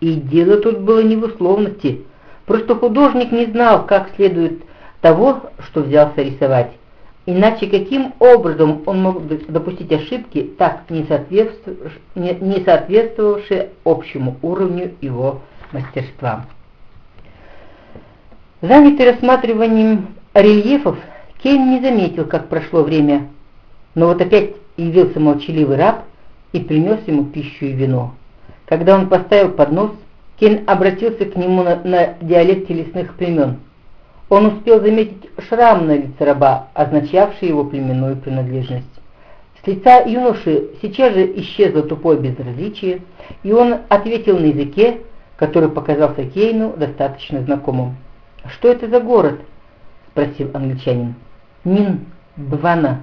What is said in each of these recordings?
И дело тут было не в условности. Просто художник не знал, как следует того, что взялся рисовать. Иначе каким образом он мог допустить ошибки, так не, соответствовавшие, общему уровню его мастерства? Занятый рассматриванием рельефов, Кейн не заметил, как прошло время, но вот опять явился молчаливый раб и принес ему пищу и вино. Когда он поставил поднос, Кейн обратился к нему на, на диалекте лесных племен. Он успел заметить шрам на лице раба, означавший его племенную принадлежность. С лица юноши сейчас же исчезло тупое безразличие, и он ответил на языке, который показался Кейну достаточно знакомым. «Что это за город?» — спросил англичанин. «Нин, Бвана.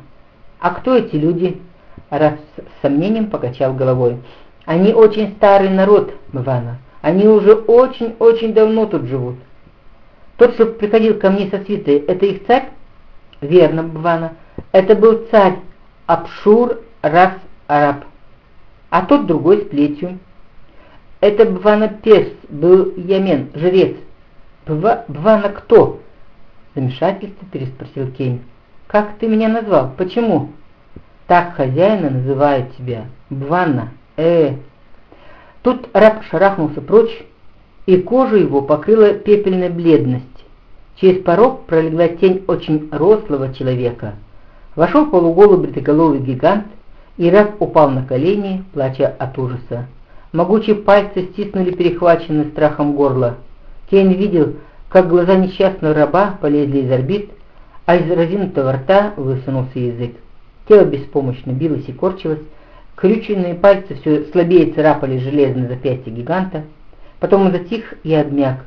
А кто эти люди?» Раз с сомнением покачал головой. «Они очень старый народ, Бвана. Они уже очень-очень давно тут живут». Тот, что приходил ко мне со свитой, это их царь? Верно, Бвана. Это был царь Апшур Рас Араб. А тот другой с плетью. Это Бвана Перс, был Ямен, жрец. Бва, Бвана кто? Замешательство переспросил Кейн. Как ты меня назвал? Почему? Так хозяина называют тебя. Бвана. Э. Тут раб шарахнулся прочь, и кожу его покрыла пепельная бледность. Через порог пролегла тень очень рослого человека. Вошел полуголый бритоголовый гигант, и раб упал на колени, плача от ужаса. Могучие пальцы стиснули перехваченное страхом горло. Кейн видел, как глаза несчастного раба полезли из орбит, а из разинутого рта высунулся язык. Тело беспомощно билось и корчилось, крюченные пальцы все слабее царапали железное запястье гиганта, Потом он затих и обмяк.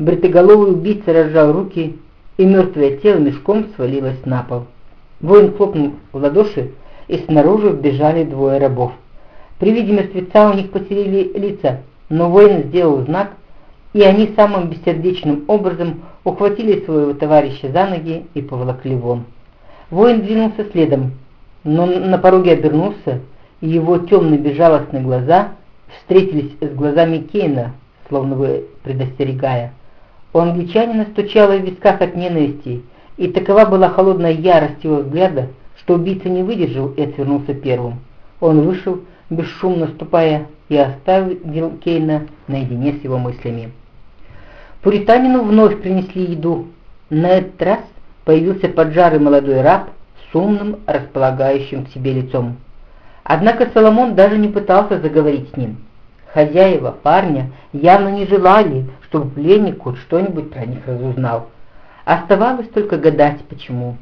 Бритоголовый убийца разжал руки, и мертвое тело мешком свалилось на пол. Воин хлопнул в ладоши, и снаружи вбежали двое рабов. При виде мертвеца у них потеряли лица, но воин сделал знак, и они самым бессердечным образом ухватили своего товарища за ноги и поволокли вон. Воин двинулся следом, но на пороге обернулся, и его темные безжалостные глаза встретились с глазами Кейна, словно бы предостерегая. У англичанина стучало в висках от ненависти, и такова была холодная ярость его взгляда, что убийца не выдержал и отвернулся первым. Он вышел, бесшумно ступая, и оставил Кейна наедине с его мыслями. Пуританину вновь принесли еду. На этот раз появился поджарый молодой раб с умным, располагающим к себе лицом. Однако Соломон даже не пытался заговорить с ним. Хозяева парня явно не желали, чтобы пленник хоть что-нибудь про них разузнал. Оставалось только гадать, почему.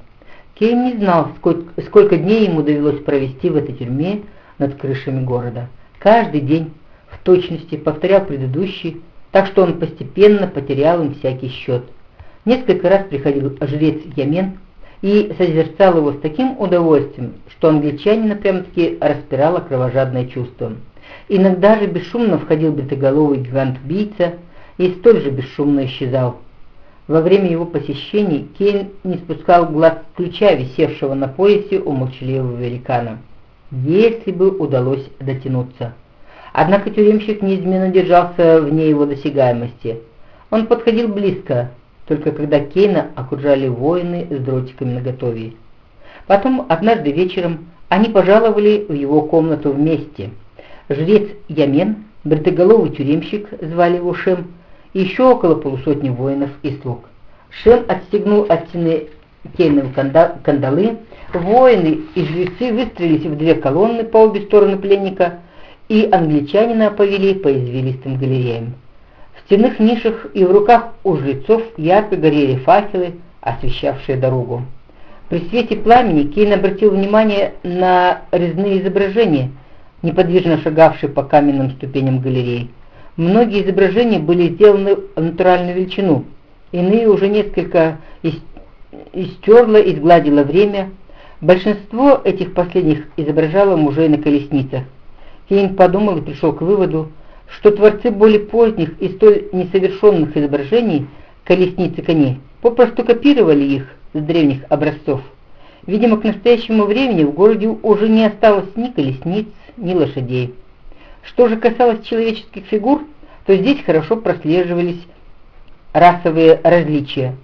Кейн не знал, сколько, сколько дней ему довелось провести в этой тюрьме над крышами города. Каждый день в точности повторял предыдущий, так что он постепенно потерял им всякий счет. Несколько раз приходил жрец Ямен и созерцал его с таким удовольствием, что англичанина прямо-таки распирало кровожадное чувство. Иногда же бесшумно входил бритоголовый гигант-убийца и столь же бесшумно исчезал. Во время его посещений Кейн не спускал глаз ключа, висевшего на поясе у молчаливого великана. Если бы удалось дотянуться. Однако тюремщик неизменно держался вне его досягаемости. Он подходил близко, только когда Кейна окружали воины с дротиками наготове. Потом, однажды вечером, они пожаловали в его комнату вместе – жрец Ямен, бритоголовый тюремщик, звали его Шем, и еще около полусотни воинов и слуг. Шем отстегнул от стены кейновые кандалы, воины и жрецы выстроились в две колонны по обе стороны пленника, и англичанина повели по извилистым галереям. В стенных нишах и в руках у жрецов ярко горели факелы, освещавшие дорогу. При свете пламени Кейн обратил внимание на резные изображения – неподвижно шагавший по каменным ступеням галереи. Многие изображения были сделаны в натуральную величину, иные уже несколько истерло и сгладило время. Большинство этих последних изображало мужей на колесницах. Кейн подумал и пришел к выводу, что творцы более поздних и столь несовершенных изображений колесниц и коней попросту копировали их с древних образцов. Видимо, к настоящему времени в городе уже не осталось ни колесниц, ни лошадей. Что же касалось человеческих фигур, то здесь хорошо прослеживались расовые различия.